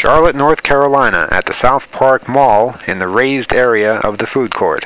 Charlotte, North Carolina, at the South Park Mall in the raised area of the food court.